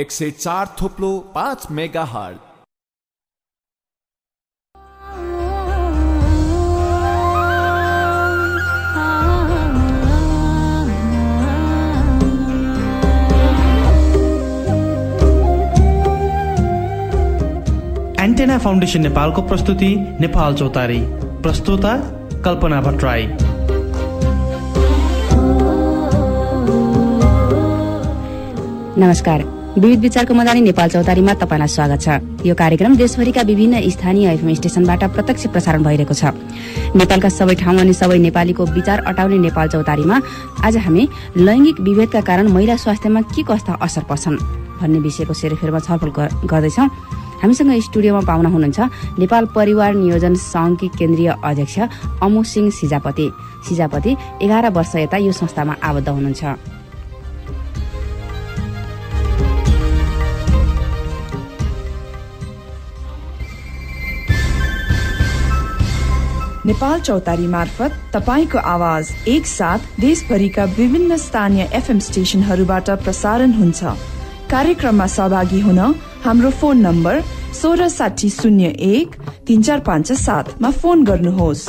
एक सय चार थोप्लो पाँच मेगा हल एन्टेना फाउन्डेसन नेपालको प्रस्तुति नेपाल चौतारी। प्रस्तुता कल्पना भट्टराई। नमस्कार। विविध विचारको मदानी नेपाल चौतारीमा तपाईँलाई स्वागत छ। यो कार्यक्रम देशभरिका विभिन्न स्थानीय एफएम स्टेशनबाट प्रत्यक्ष प्रसारण भइरहेको छ। नेपालका सबै ठाउँ अनि सबै नेपालीको विचार अटाउने नेपाल चौतारीमा आज हामी लैङ्गिक विभेदका कारण महिला स्वास्थ्यमा के कस्ता असर पर्छन् भन्ने विषयको सेरोफेरमा छलफल गर्दैछौँ। हामीसँग स्टुडियोमा पाउना हुनुहुन्छ नेपाल परिवार नियोजन सङ्घकी केन्द्रीय अध्यक्ष अमु सिंह सिजापति। सिजापति एघार वर्ष यता यो संस्थामा आबद्ध हुनुहुन्छ। नेपाल चौतारी मार्फत तपाईँको आवाज एकसाथ देशभरिका विभिन्न स्थानीय एफएम स्टेशनहरूबाट प्रसारण हुन्छ। कार्यक्रममा सहभागी हुन हाम्रो फोन नम्बर सोह्र साठी शून्य एक तिन चार पाँच सातमा फोन गर्नुहोस्।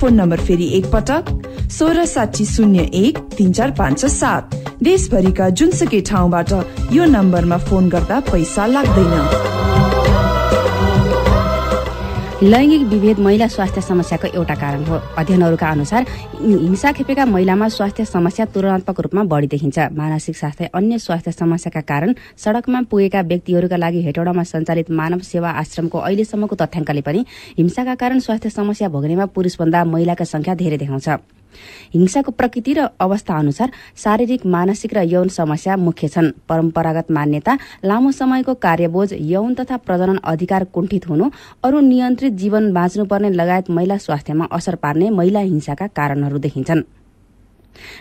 फोन नम्बर फेरि एकपटक सोह्र साठी शून्य एक तिन चार पाँच सात। देशभरिका जुनसुकै ठाउँबाट यो नम्बरमा फोन गर्दा पैसा लाग्दैन। लैङ्गिक विभेद महिला स्वास्थ्य समस्याको एउटा कारण हो। अध्ययनहरूका अनुसार हिंसा खेपेका महिलामा स्वास्थ्य समस्या तुलनात्मक रूपमा बढी देखिन्छ। मानसिक स्वास्थ्य अन्य स्वास्थ्य समस्याका कारण सड़कमा पुगेका व्यक्तिहरूका लागि हेटौडामा सञ्चालित मानव सेवा आश्रमको अहिलेसम्मको तथ्याङ्कले पनि हिंसाका कारण स्वास्थ्य समस्या भोग्नेमा पुरुषभन्दा महिलाका संख्या धेरै देखाउँछ। हिंसाको प्रकृति र अवस्था अनुसार शारीरिक मानसिक र यौन समस्या मुख्य छन्। परम्परागत मान्यता लामो समयको कार्यबोझ यौन तथा प्रजनन अधिकार कुण्ठित हुनु अरू नियन्त्रित जीवन बाँच्नुपर्ने लगायत महिला स्वास्थ्यमा असर पार्ने महिला हिंसाका कारणहरू देखिन्छन्।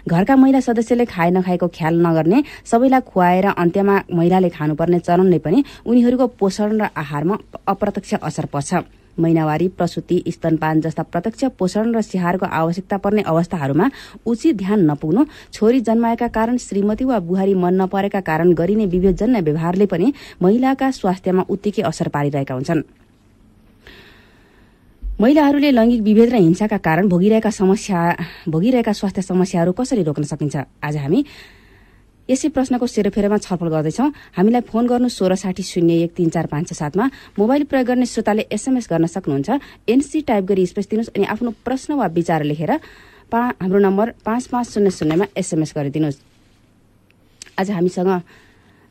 घरका महिला सदस्यले खाए नखाएको ख्याल नगर्ने सबैलाई खुवाएर अन्त्यमा महिलाले खानुपर्ने चरणले पनि उनीहरूको पोषण र आहारमा अप्रत्यक्ष असर पर्छ। महिनावारी प्रसुति स्तनपान जस्ता प्रत्यक्ष पोषण र स्याहारको आवश्यकता पर्ने अवस्थाहरूमा उचित ध्यान नपुग्नु छोरी जन्माएका कारण श्रीमती वा बुहारी मन नपरेका कारण गरिने विभेदजन्य व्यवहारले पनि महिलाका स्वास्थ्यमा उत्तिकै असर पारिरहेका हुन्छन्। महिलाहरूले लैङ्गिक विभेद र हिंसाका कारण भोगिरहेका समस्या भोगिरहेका स्वास्थ्य समस्याहरू कसरी रोक्न सकिन्छ? आज हामी यसै प्रश्नको सेरोफेरोमा छलफल गर्दैछौँ। हामीलाई फोन गर्नु सोह्र साठी शून्य एक तिन चार पाँच सातमा मोबाइल प्रयोग गर्ने श्रोताले एसएमएस गर्न सक्नुहुन्छ। एनसी टाइप गरी स्पेस दिनुहोस् अनि आफ्नो प्रश्न वा विचार लेखेर पा हाम्रो नम्बर पाँच पाँच शून्य शून्यमा एसएमएस गरिदिनुहोस्। आज हामीसँग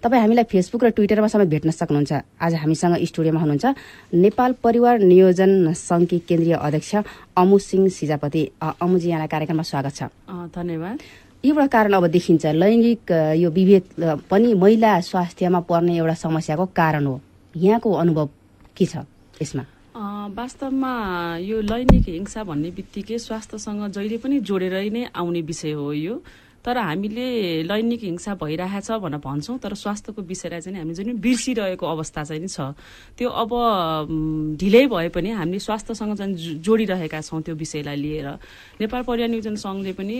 तपाईँ हामीलाई फेसबुक र ट्विटरमा समेत भेट्न सक्नुहुन्छ। आज हामीसँग स्टुडियोमा हुनुहुन्छ नेपाल परिवार नियोजन सङ्घकी केन्द्रीय अध्यक्ष अमु सिंह सिजापति। अमुजी यहाँलाई कार्यक्रममा स्वागत छ। धन्यवाद। एउटा कारण अब देखिन्छ लैङ्गिक यो विभेद पनि महिला स्वास्थ्यमा पर्ने एउटा समस्याको कारण हो। यहाँको अनुभव के छ यसमा? वास्तवमा यो लैङ्गिक हिंसा भन्ने बित्तिकै स्वास्थ्यसँग जहिले पनि जोडेरै नै आउने विषय हो यो। तर हामीले लैङ्गिक हिंसा भइरहेछ भनेर भन्छौँ तर स्वास्थ्यको विषयलाई चाहिँ हामीले जुन बिर्सिरहेको अवस्था चाहिँ छ त्यो अब ढिलै भए पनि हामीले स्वास्थ्यसँग चाहिँ जोडिरहेका छौँ त्यो विषयलाई लिएर। नेपाल परिवार नियोजन सङ्घले पनि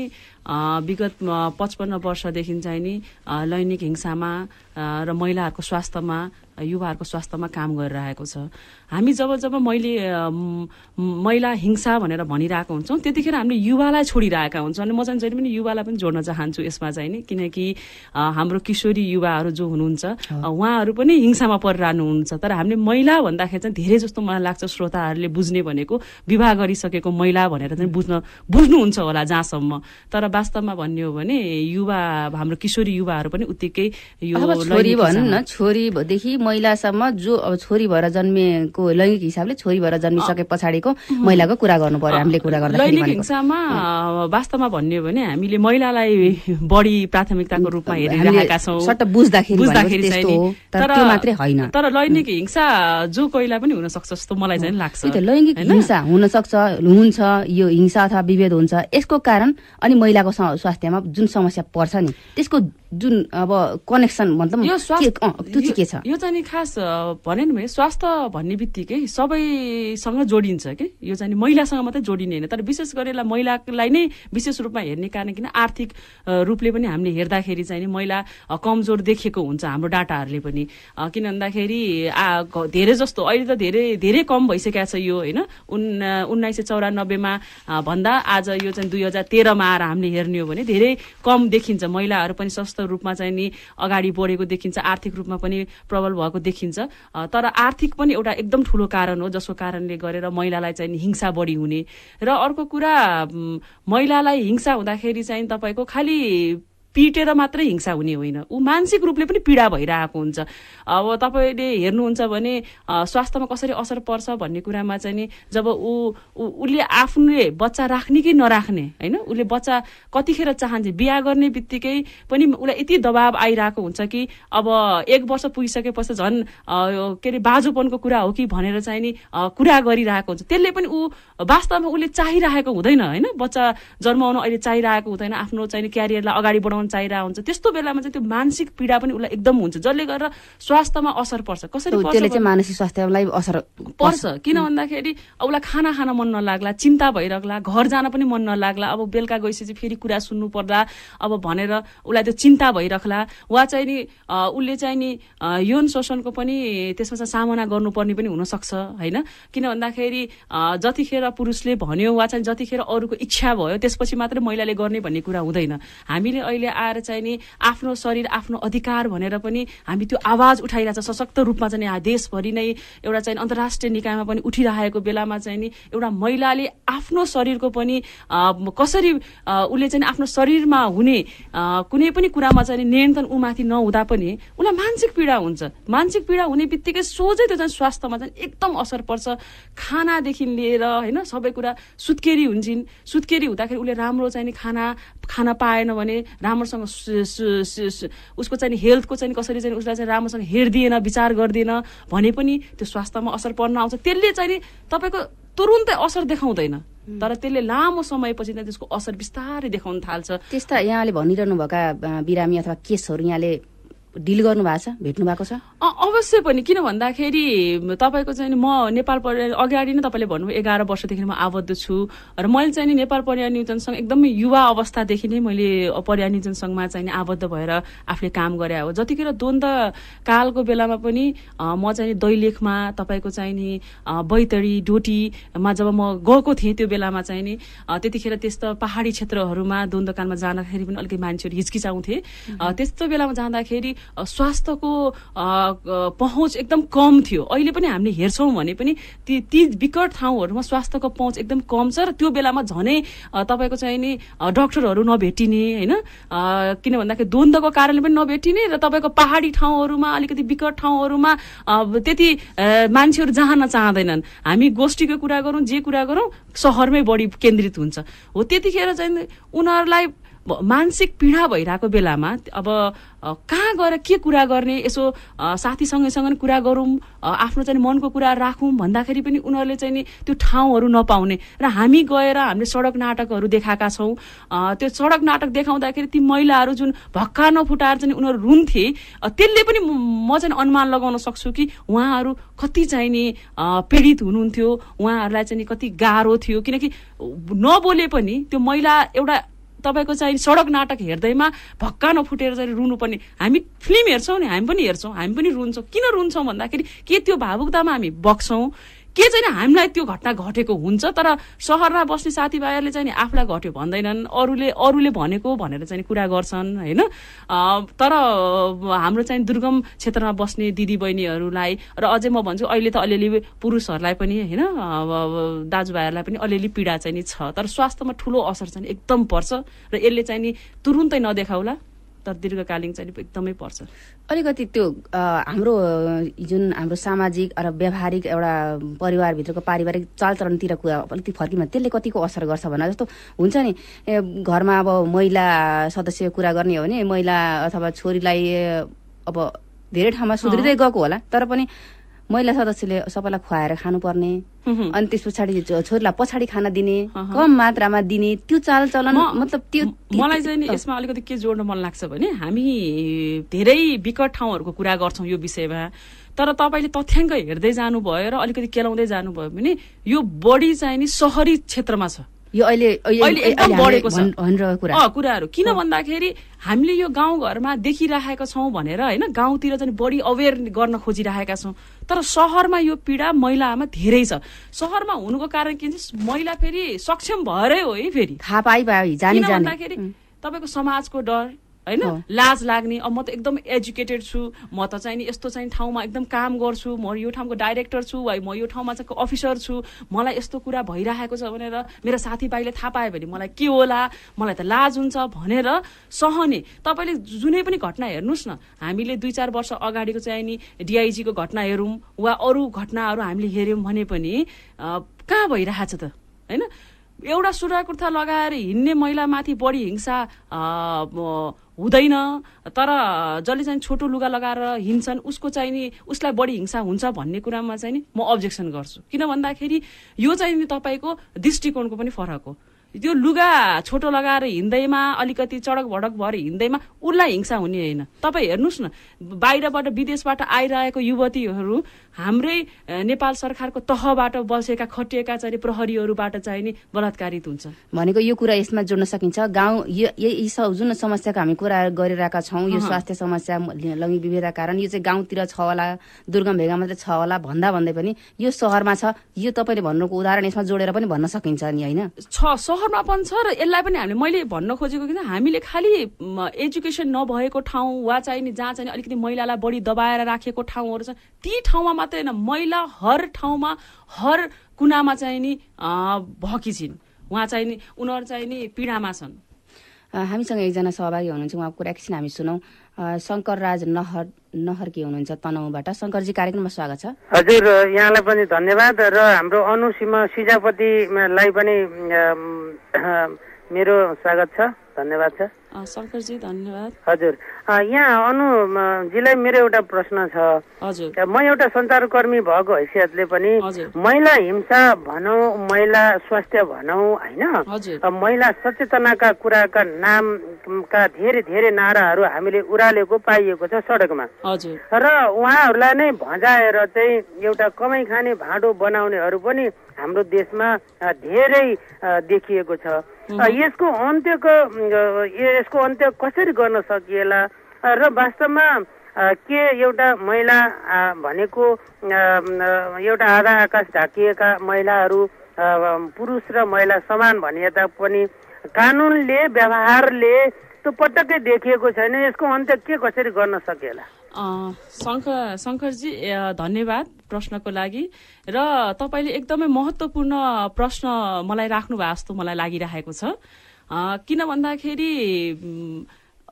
विगत पचपन्न वर्षदेखि चाहिँ नि लैङ्गिक हिंसामा र महिलाहरूको स्वास्थ्यमा युवाहरूको स्वास्थ्यमा काम गरिरहेको छ। हामी जब जब मैले महिला हिंसा भनेर भनिरहेको हुन्छौँ त्यतिखेर हामीले युवालाई छोडिरहेका हुन्छौँ। अनि म चाहिँ जहिले पनि युवालाई पनि जोड्न चाहन्छु यसमा चाहिँ नि किनकि हाम्रो किशोरी युवाहरू जो हुनुहुन्छ उहाँहरू पनि हिंसामा परिरहनुहुन्छ। तर हामीले महिला भन्दाखेरि चाहिँ धेरै जस्तो मलाई लाग्छ श्रोताहरूले बुझ्ने भनेको विवाह गरिसकेको महिला भनेर चाहिँ बुझ्न बुझ्नुहुन्छ होला जहाँसम्म। तर वास्तवमा भन्ने हो भने युवा हाम्रो किशोरी युवाहरू पनि उत्तिकै यो छोरी भनौँ न छोरीदेखि महिलासम्म जो अब छोरी भएर जन्मिएको लैङ्गिक हिसाबले छोरी भएर जन्मिसके पछाडिको महिलाको कुरा गर्नु पर्यो हामीले कुरा गर्दा लैङ्गिक हिंसामा वास्तवमा भन्ने हो भने हामीले महिलालाई बढी प्राथमिकताको रूपमा हेरिरहेका छौँ। बुझ्दाखेरि तर मात्रै होइन। तर लैङ्गिक हिंसा जो कोहीलाई पनि हुन सक्छ जस्तो मलाई चाहिँ लाग्छ। लैङ्गिक हिंसा हुन सक्छ हुन्छ यो हिंसा अथवा विभेद हुन्छ। यसको कारण अनि महिलाको स्वास्थ्यमा जुन समस्या पर्छ नि त्यसको जुन अब कनेक्सन मतलब यो त्यो चाहिँ के छ? यो चाहिँ नि खास भने नि स्वास्थ्य भन्ने बित्तिकै सबैसँग जोडिन्छ कि? यो चाहिँ महिलासँग मात्रै जोडिने होइन। तर विशेष गरेर महिलालाई नै विशेष रूपमा हेर्ने कारण किन आर्थिक रूपले पनि हामीले हेर्दाखेरि चाहिँ नि महिला कमजोर देखिएको हुन्छ हाम्रो डाटाहरूले पनि। किन भन्दाखेरि धेरै जस्तो अहिले त धेरै धेरै कम भइसकेको छ यो होइन। उन् उन्नाइस सय चौरानब्बेमा भन्दा आज यो चाहिँ दुई हजार तेह्रमा आएर हामीले हेर्ने हो भने धेरै कम देखिन्छ। महिलाहरू पनि स्वस्थ रूपमा चाहिँ नि अगाडि बढेको देखिन्छ आर्थिक रूपमा पनि प्रबल भएको देखिन्छ। तर आर्थिक पनि एउटा एकदम ठुलो कारण हो जसको कारणले गरेर महिलालाई चाहिँ हिंसा बढी हुने। र अर्को कुरा महिलालाई हिंसा हुँदाखेरि चाहिँ तपाईँको खालि पिटेर मात्रै हिंसा हुने होइन। ऊ मानसिक रूपले पनि पीडा भइरहेको हुन्छ। अब तपाईँले हेर्नुहुन्छ भने स्वास्थ्यमा कसरी असर पर्छ भन्ने कुरामा चाहिँ नि जब ऊ उसले आफूले बच्चा राख्ने कि नराख्ने होइन? उसले बच्चा कतिखेर चाहन्छ बिहा गर्ने बित्तिकै पनि उसलाई यति दबाब आइरहेको हुन्छ कि अब एक वर्ष पुगिसकेपछि झन् के अरे बाजुपनको कुरा हो कि भनेर चाहिँ नि कुरा गरिरहेको हुन्छ। त्यसले पनि ऊ वास्तवमा उसले चाहिरहेको हुँदैन होइन? बच्चा जन्माउन अहिले चाहिरहेको हुँदैन आफ्नो चाहिँ नि क्यारियरलाई अगाडि बढाउन चाहिरहेको हुन्छ। त्यस्तो बेलामा चाहिँ त्यो मानसिक पीडा पनि उसलाई एकदम हुन्छ जसले गर्दा स्वास्थ्यमा असर पर्छ। कसरी पर्छ त्यसले चाहिँ मानसिक स्वास्थ्यलाई असर पर्छ। किन भन्दाखेरि उसलाई खाना खान मन नलाग्ला चिन्ता भइरहला घर जान पनि मन नलाग्ला अब बेलुका गएपछि फेरि कुरा सुन्नु पर्ला अब भनेर उसलाई त्यो चिन्ता भइरहला वा चाहिँ नि उसले चाहिँ नि यौन शोषणको पनि त्यसमा चाहिँ सामना गर्नुपर्ने पनि हुनसक्छ होइन? किन भन्दाखेरि अ, जतिखेर पुरुषले भन्यो वा चाहिँ जतिखेर अरूको इच्छा भयो त्यसपछि मात्रै महिलाले गर्ने भन्ने कुरा हुँदैन। हामीले अहिले आएर चाहिँ नि आफ्नो शरीर आफ्नो अधिकार भनेर पनि हामी त्यो आवाज उठाइरहेछ। सशक्त रूपमा चाहिँ यहाँ देशभरि नै एउटा चाहिँ अन्तर्राष्ट्रिय निकायमा पनि उठिरहेको बेलामा चाहिँ नि एउटा महिलाले आफ्नो शरीरको पनि कसरी उसले चाहिँ आफ्नो शरीरमा हुने कुनै पनि कुरामा चाहिँ नियन्त्रण उमाथि नहुँदा पनि उसलाई मानसिक पीडा हुन्छ। मानसिक पीडा हुने बित्तिकै सोझै त्यो चाहिँ स्वास्थ्यमा चाहिँ एकदम असर पर्छ। खानादेखि लिएर होइन सबै कुरा सुत्केरी हुन्छन्। सुत्केरी हुँदाखेरि उसले राम्रो चाहिँ खाना खाना पाएन भने राम्रोसँग उसको चाहिँ हेल्थको चाहिँ कसरी चाहिँ उसलाई चाहिँ राम्रोसँग हेरिदिएन विचार गर्दिएन भने पनि त्यो स्वास्थ्यमा असर पर्न आउँछ। त्यसले चाहिँ नि तपाईँको तुरुन्तै असर देखाउँदैन। तर त्यसले लामो समयपछि त्यसको असर बिस्तारै देखाउन थाल्छ। त्यस्ता यहाँले भनिरहनु भएका अ, बिरामी अथवा केसहरू यहाँले डिल गर्नु भएको छ भेट्नु भएको छ? अवश्य पनि। किन भन्दाखेरि तपाईँको चाहिँ नि म नेपाल पर्या अगाडि नै तपाईँले भन्नुभयो एघार वर्षदेखि म आबद्ध छु। र मैले चाहिँ नि नेपाल पर्या नियोजन सङ्घ एकदमै युवा अवस्थादेखि नै मैले पर्या नियोजन सङ्घमा चाहिँ आबद्ध भएर आफूले काम गरे हो। जतिखेर द्वन्द कालको बेलामा पनि म चाहिँ दैलेखमा तपाईँको चाहिँ नि बैतडी डोटीमा जब म गएको थिएँ त्यो बेलामा चाहिँ नि त्यतिखेर त्यस्तो पहाडी क्षेत्रहरूमा द्वन्द्वकालमा जाँदाखेरि पनि अलिकति मान्छेहरू हिचकिचाउँथे। त्यस्तो बेलामा जाँदाखेरि स्वास्थ्यको पहुँच एकदम कम थियो। अहिले पनि हामीले हेर्छौँ भने पनि ती ती विकट ठाउँहरूमा स्वास्थ्यको पहुँच एकदम कम छ र त्यो बेलामा झनै तपाईँको चाहिँ नि डक्टरहरू नभेटिने होइन? किन भन्दाखेरि द्वन्द्वको कारणले पनि नभेटिने र तपाईँको पहाडी ठाउँहरूमा अलिकति विकट ठाउँहरूमा त्यति मान्छेहरू जान चाहँदैनन्। हामी गोष्ठीको कुरा गरौँ जे कुरा गरौँ सहरमै बढी केन्द्रित हुन्छ। हो त्यतिखेर चाहिँ उनीहरूलाई मानसिक पीडा भइरहेको बेलामा अब कहाँ गएर के कुरा गर्ने यसो साथीसँगैसँग कुरा गरौँ आफ्नो चाहिँ मनको कुरा राखौँ भन्दाखेरि पनि उनीहरूले चाहिँ नि त्यो ठाउँहरू नपाउने र हामी गएर हामीले सडक नाटकहरू देखाएका छौँ। त्यो सडक नाटक देखाउँदाखेरि ती महिलाहरू जुन भक्का नफुटाएर चाहिँ उनीहरू रुन्थे त्यसले पनि म चाहिँ अनुमान लगाउन सक्छु कि उहाँहरू कति चाहिँ नि पीडित हुनुहुन्थ्यो उहाँहरूलाई चाहिँ कति गाह्रो थियो। किनकि नबोले पनि त्यो महिला एउटा तपाईँको चाहिँ सडक नाटक हेर्दैमा भक्का नफुटेर चाहिँ रुनुपर्ने। हामी फिल्म हेर्छौँ नि हामी पनि हेर्छौँ हामी पनि रुन्छौँ। किन रुन्छौँ भन्दाखेरि के त्यो भावुकतामा हामी बग्छौँ? के चाहिँ हामीलाई त्यो घटना घटेको हुन्छ तर सहरमा बस्ने साथीभाइहरूले चाहिँ आफूलाई घट्यो भन्दैनन्। अरूले अरूले भनेको भनेर चाहिँ कुरा गर्छन् होइन? तर हाम्रो चाहिँ दुर्गम क्षेत्रमा बस्ने दिदीबहिनीहरूलाई र अझै म भन्छु अहिले त अलिअलि पुरुषहरूलाई पनि होइन? दाजुभाइहरूलाई पनि अलिअलि पीडा चाहिँ नि छ। तर स्वास्थ्यमा ठुलो असर चाहिँ एकदम पर्छ र यसले चाहिँ नि तुरुन्तै नदेखाउला। तर दीर्घकालीन चाहिँ एकदमै पर्छ। अलिकति त्यो हाम्रो जुन हाम्रो सामाजिक र व्यावहारिक एउटा परिवारभित्रको पारिवारिक चालचलनतिर कुरा अलिकति फर्किमा त्यसले कतिको असर गर्छ भन्दा जस्तो हुन्छ नि घरमा अब महिला सदस्य कुरा गर्ने हो भने महिला अथवा छोरीलाई अब धेरै ठाउँमा सुध्रिँदै गएको होला तर पनि महिला सदस्यले सबैलाई खुवाएर खानुपर्ने। अनि त्यस पछाडि छोरीलाई पछाडि खाना दिने कम मात्रामा दिने त्यो चालचलन मतलब त्यो मलाई चाहिँ नि यसमा अलिकति के जोड्न मन लाग्छ भने हामी धेरै विकट ठाउँहरूको कुरा गर्छौँ यो विषयमा। तर तपाईँले तथ्याङ्क हेर्दै जानुभयो र अलिकति केलाउँदै जानुभयो भने यो बढी चाहिँ नि सहरी क्षेत्रमा छ। यो अहिले अहिले एकदम बढेको छ। कुराहरू। किन भन्दाखेरि हामीले यो गाउँघरमा देखिराखेका छौँ भनेर होइन गाउँतिर चाहिँ बढी अवेर गर्न खोजिरहेका छौँ। तर सहरमा यो पीडा महिलामा धेरै छ। सहरमा हुनुको कारण के भन्छ महिला फेरि सक्षम भएरै हो है फेरि। थाहा पाइ भन्दाखेरि तपाईँको समाजको डर होइन। लाज लाग्ने। अब म त एकदम एजुकेटेड छु। म त चाहिँ नि यस्तो चाहिँ ठाउँमा एकदम काम गर्छु। म यो ठाउँको डाइरेक्टर छु वा म यो ठाउँमा चाहिँ अफिसर छु। मलाई यस्तो कुरा भइरहेको छ भनेर मेरो साथीभाइले थाहा पायो भने मलाई के होला? मलाई त लाज हुन्छ भनेर सहने। तपाईँले जुनै पनि घटना हेर्नुहोस् न। हामीले दुई चार वर्ष अगाडिको चाहिँ नि डिआइजीको घटना हेरौँ वा अरू घटनाहरू हामीले हेऱ्यौँ भने पनि कहाँ भइरहेछ त? होइन? एउटा सुरा कुर्ता लगाएर हिँड्ने महिलामाथि बढी हिंसा हुँदैन। तर जसले चाहिँ छोटो लुगा लगाएर हिँड्छन् उसको चाहिँ नि उसलाई बढी हिंसा हुन्छ भन्ने कुरामा चाहिँ नि म अब्जेक्सन गर्छु। किन भन्दाखेरि यो चाहिँ नि तपाईँको दृष्टिकोणको पनि फरक हो। त्यो लुगा छोटो लगाएर हिँड्दैमा अलिकति चडक भडक भएर हिँड्दैमा उसलाई हिंसा हुने होइन। तपाईँ हेर्नुहोस् न बाहिरबाट विदेशबाट आइरहेको युवतीहरू हाम्रै नेपाल सरकारको तहबाट बसेका खटिएका चाहिँ प्रहरीहरूबाट चाहिँ नि बलात्कारित हुन्छ। भनेको यो कुरा यसमा जोड्न सकिन्छ। गाउँ यो यो- यी सब जुन समस्याको हामी कुरा गरिरहेका छौँ यो स्वास्थ्य समस्या लैङ्गिक विभेदका कारण यो चाहिँ गाउँतिर छ होला दुर्गम भेगा मात्रै छ होला भन्दा भन्दै पनि यो सहरमा छ। यो तपाईँले भन्नुको उदाहरण यसमा जोडेर पनि भन्न सकिन्छ नि होइन? छ सहरमा पनि छ र यसलाई पनि हामीले मैले भन्न खोजेको कि हामीले खालि एजुकेसन नभएको ठाउँ वा चाहिँ नि जहाँ चाहिँ अलिकति महिलालाई बढी दबाएर राखेको ठाउँहरू छ ती ठाउँमा मात्रै होइन महिला हर ठाउँमा हर कुनामा चाहिँ नि अ, भएकी छिन्। उहाँ चाहिँ नि उनीहरू चाहिँ नि पीडामा छन्। हामीसँग एकजना सहभागी हुनुहुन्छ उहाँको कुरा एकछिन हामी सुनौँ। शङ्कर राज नहर नहर्की हुनुहुन्छ तनहुबाट। शङ्करजी कार्यक्रममा स्वागत छ। हजुर यहाँलाई पनि धन्यवाद र हाम्रो अनुसीमा सिजापतिलाई पनि मेरो स्वागत छ धन्यवाद छ। शङ्करजी धन्यवाद। हजुर। यहाँ अनुजीलाई मेरो एउटा प्रश्न छ। हजुर। म एउटा सञ्चारकर्मी भएको हैसियतले पनि। महिला हिंसा भनौँ महिला स्वास्थ्य भनौँ होइन? महिला सचेतनाका कुराका नामका धेरै धेरै नाराहरू हामीले उरालेको पाइएको छ सडकमा। र उहाँहरूलाई नै भजाएर चाहिँ एउटा कमाइ खाने भाँडो बनाउनेहरू पनि हाम्रो देशमा धेरै देखिएको छ। यसको अन्त्यको यसको अन्त्य कसरी गर्न सकिएला? र वास्तवमा के एउटा महिला भनेको एउटा आधा आकाश ढाकिएका महिलाहरू पुरुष र महिला समान भनिए तापनि कानुनले व्यवहारले त्यो पटक्कै देखिएको छैन। यसको अन्त्य के कसरी गर्न सकिएला? शङ्कर शङ्करजी धन्यवाद प्रश्नको लागि। र तपाईँले एकदमै महत्त्वपूर्ण प्रश्न मलाई राख्नु भएको जस्तो मलाई लागिरहेको छ। किन भन्दाखेरि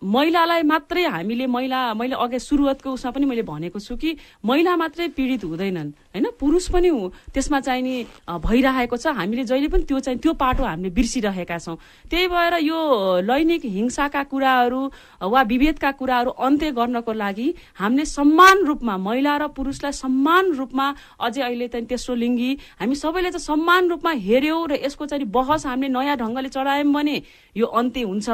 महिलालाई मात्रै हामीले महिला मैले अघि सुरुवातको उसमा पनि मैले भनेको छु कि महिला मात्रै पीडित हुँदैनन् होइन? पुरुष पनि हु- त्यसमा चाहिँ नि भइरहेको छ। हामीले जहिले पनि त्यो चाहिँ त्यो पाटो हामीले बिर्सिरहेका छौँ। त्यही भएर यो लैङ्गिक हिंसाका कुराहरू वा विभेदका कुराहरू अन्त्य गर्नको लागि हामीले समान रूपमा महिला र पुरुषलाई समान रूपमा अझै अहिले चाहिँ तेस्रो लिङ्गी हामी सबैले चाहिँ समान रूपमा हेऱ्यौँ र यसको चाहिँ बहस हामीले नयाँ ढङ्गले चढायौँ भने यो अन्त्य हुन्छ।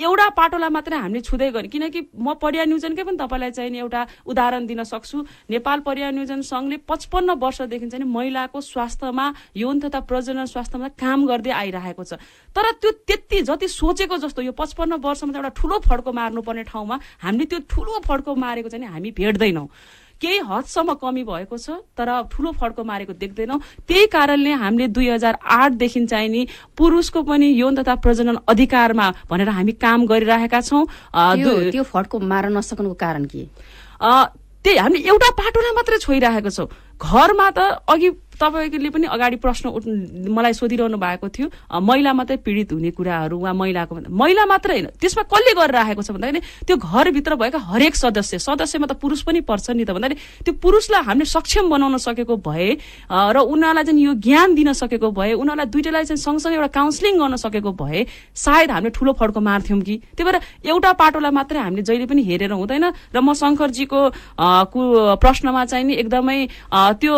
एउटा पाटोलाई मात्रै हामीले छुँदै गऱ्यौँ। किनकि म पर्या न्युजनकै पनि तपाईँलाई चाहिँ एउटा उदाहरण दिन सक्छु। नेपाल पर्या न्युजन सङ्घले पचपन्न वर्षदेखि चाहिँ महिलाको स्वास्थ्यमा यौन तथा प्रजनन स्वास्थ्यमा काम गर्दै आइरहेको छ। तर त्यो त्यति जति सोचेको जस्तो यो पचपन्न वर्षमा एउटा ठुलो फड्को मार्नुपर्ने ठाउँमा हामीले त्यो ठुलो फड्को मारेको चाहिँ हामी भेट्दैनौँ। केही हदसम्म कमी भएको छ तर ठुलो फड्को मारेको देख्दैनौँ। त्यही कारणले हामीले दुई हजार आठदेखि चाहिँ नि पुरुषको पनि यौन तथा प्रजनन अधिकारमा भनेर हामी काम गरिरहेका छौँ। त्यो फड्को मार्न नसक्नुको कारण के? त्यही हामीले एउटा पाटोलाई मात्रै छोइरहेको छौँ। घरमा त अघि तपाईँले पनि अगाडि प्रश्न उठ- मलाई सोधिरहनु भएको थियो महिला मात्रै पीडित हुने कुराहरू वा महिलाको महिला मात्रै होइन त्यसमा कसले गरेर राखेको छ भन्दाखेरि त्यो घरभित्र भएका हरेक सदस्य सदस्यमा त पुरुष पनि पर्छ नि त भन्दाखेरि त्यो पुरुषलाई हामीले सक्षम बनाउन सकेको भए र उनीहरूलाई चाहिँ यो ज्ञान दिन सकेको भए उनीहरूलाई दुइटैलाई चाहिँ सँगसँगै एउटा काउन्सिलिङ गर्न सकेको भए सायद हामीले ठुलो फड्को मार्थ्यौँ कि। त्यही भएर एउटा पाटोलाई मात्रै हामीले जहिले पनि हेरेर हुँदैन र म शङ्करजीको प्रश्नमा चाहिँ नि एकदमै त्यो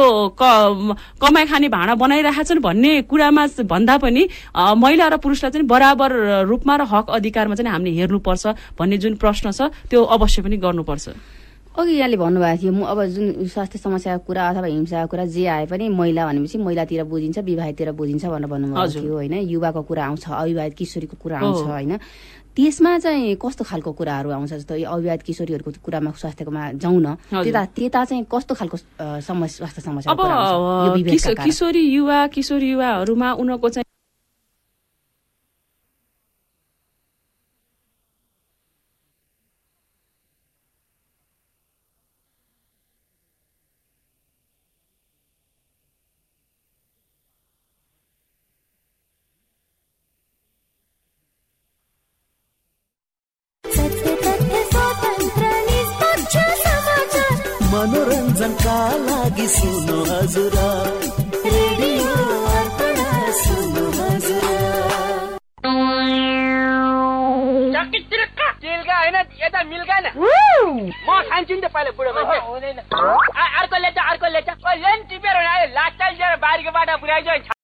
कमाइ खाने भाँडा बनाइरहेछन् भन्ने कुरामा भन्दा पनि महिला र पुरुषलाई चाहिँ बराबर रूपमा र हक अधिकारमा चाहिँ हामीले हेर्नुपर्छ भन्ने जुन प्रश्न छ त्यो अवश्य पनि गर्नुपर्छ अघि यहाँले भन्नुभएको थियो म अब जुन स्वास्थ्य समस्याको कुरा अथवा हिंसाको कुरा जे आए पनि महिला भनेपछि महिलातिर बुझिन्छ विवाहिततिर बुझिन्छ भनेर भन्नुभएको। थियो होइन युवाको कुरा आउँछ अविवाहित किशोरीको कुरा। आउँछ होइन त्यसमा चाहिँ कस्तो खालको कुराहरू आउँछ जस्तो यो अविवाहित किशोरीहरूको कुरामा स्वास्थ्यकोमा जाउँ न। त्यता त्यता चाहिँ कस्तो खालको समस्या स्वास्थ्य समस्या अब किशोरी युवा किशोरी युवाहरूमा उनीहरूको चाहिँ मनोरञ्जनका लागि सुन्नु हजुर। रेडियो अर्पण सुन्नु यता मिल्का न म खान्छु नि त पहिला बुढो मान्छे हुँदैन। अर्को लेचा अर्को लेचा लेन टिपेर बारीको बाटो पुऱ्याइदियो